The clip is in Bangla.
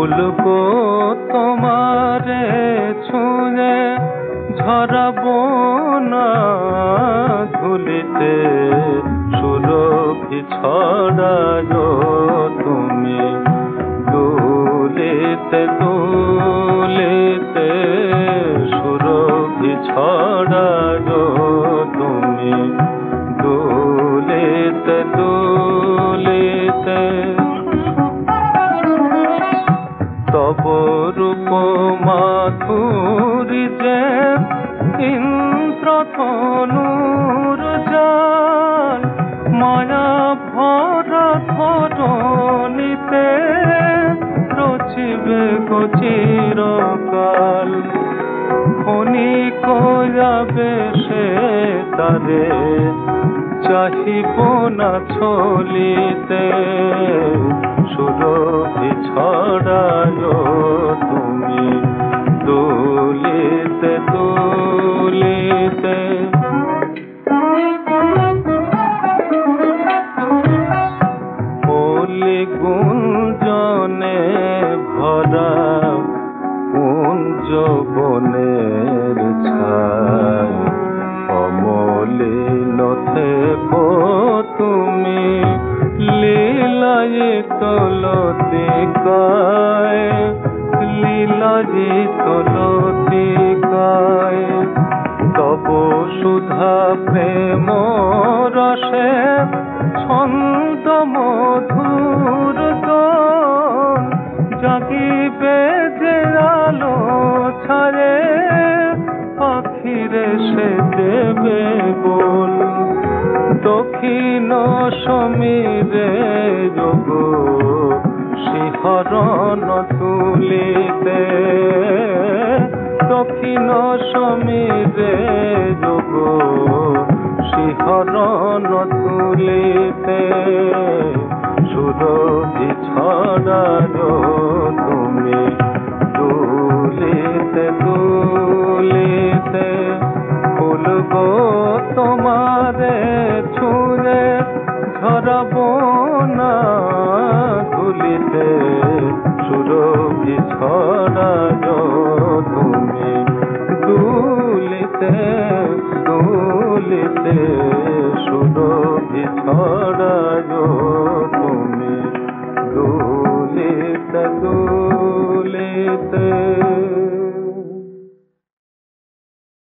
ভুল কো তোমারে ছুঁয়ে ঝরাব না ধুলিতে সুরভি ছড়ায় মাধুরী যে ইন্দ্রধনুর জাল মায়া ভরা ধরণীতে রচিবে চিরকাল। ক্ষণিক যাবে সে তারে, চাহিব না ছলিতে। গুঞ্জনে ভরা কুঞ্জ বনের ছায়? থেকো তুমি লীলায় তলতিকায় লীলায় তলতিকায় তব সুধা প্রেম রসে ছন্দ মধুর জাগিবে যে আলো ছাড়ে, পাখিরে সে দেবে বল। দক্ষিণ সমীরে যোগ, শিহরণ তুলিতে। দক্ষিণ সমীরে যোগ, শিহরণ তুলিতে। তোমারে ছুঁড়ে ধরব না তুলিতে সুরভি ছড়াজ তুমি দুলিতে দুলিতে। সুরভি ছড়াজ তুমি দুলিতে দুলিতে।